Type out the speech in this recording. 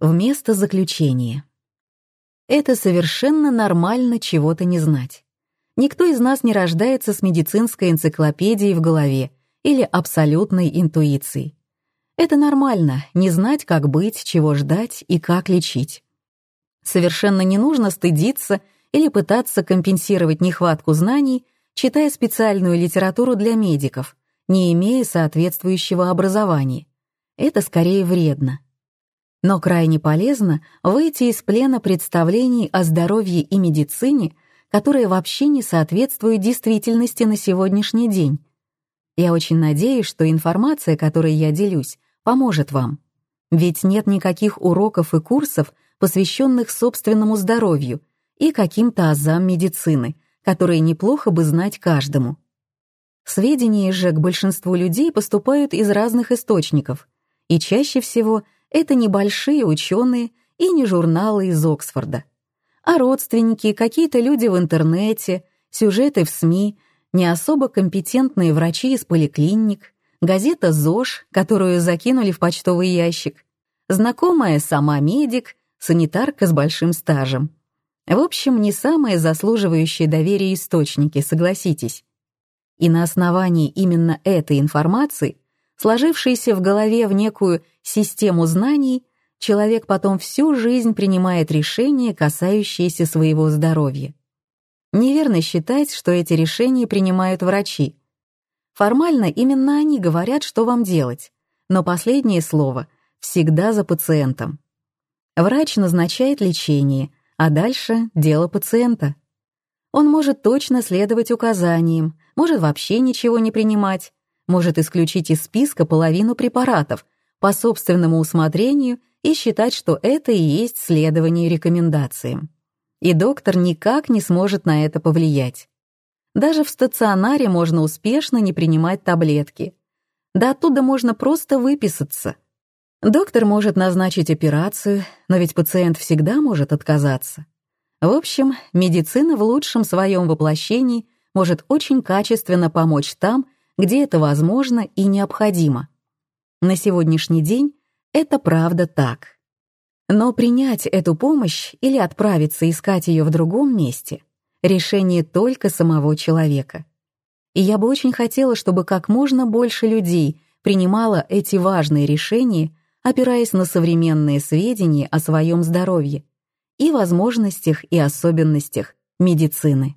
вместо заключения. Это совершенно нормально чего-то не знать. Никто из нас не рождается с медицинской энциклопедией в голове или абсолютной интуицией. Это нормально — не знать, как быть, чего ждать и как лечить. Совершенно не нужно стыдиться или пытаться компенсировать нехватку знаний, читая специальную литературу для медиков, не имея соответствующего образования. Это скорее вредно. Но крайне полезно выйти из плена представлений о здоровье и медицине, которые вообще не соответствуют действительности на сегодняшний день. Я очень надеюсь, что информация, которой я делюсь, поможет вам. Ведь нет никаких уроков и курсов, посвященных собственному здоровью и каким-то азам медицины, которые неплохо бы знать каждому. Сведения же к большинству людей поступают из разных источников, и чаще всего это небольшие ученые и не журналы из Оксфорда, а родственники, какие-то люди в интернете, сюжеты в СМИ, не особо компетентные врачи из поликлиник, газета ЗОЖ, которую закинули в почтовый ящик, знакомая сама медик, санитарка с большим стажем. В общем, не самые заслуживающие доверия источники, согласитесь. И на основании именно этой информации, сложившейся в голове в некую систему знаний, человек потом всю жизнь принимает решения, касающиеся своего здоровья. Неверно считать, что эти решения принимают врачи. Формально именно они говорят, что вам делать, но последнее слово всегда за пациентом. Врач назначает лечение, а дальше дело пациента. Он может точно следовать указаниям, может вообще ничего не принимать, может исключить из списка половину препаратов по собственному усмотрению и считать, что это и есть следование рекомендациям. И доктор никак не сможет на это повлиять. Даже в стационаре можно успешно не принимать таблетки. Да оттуда можно просто выписаться — Доктор может назначить операцию, но ведь пациент всегда может отказаться. В общем, медицина в лучшем своем воплощении может очень качественно помочь там, где это возможно и необходимо. На сегодняшний день это правда так. Но принять эту помощь или отправиться искать ее в другом месте — решение только самого человека. И я бы очень хотела, чтобы как можно больше людей принимало эти важные решения опираясь на современные сведения о своем здоровье и возможностях и особенностях медицины.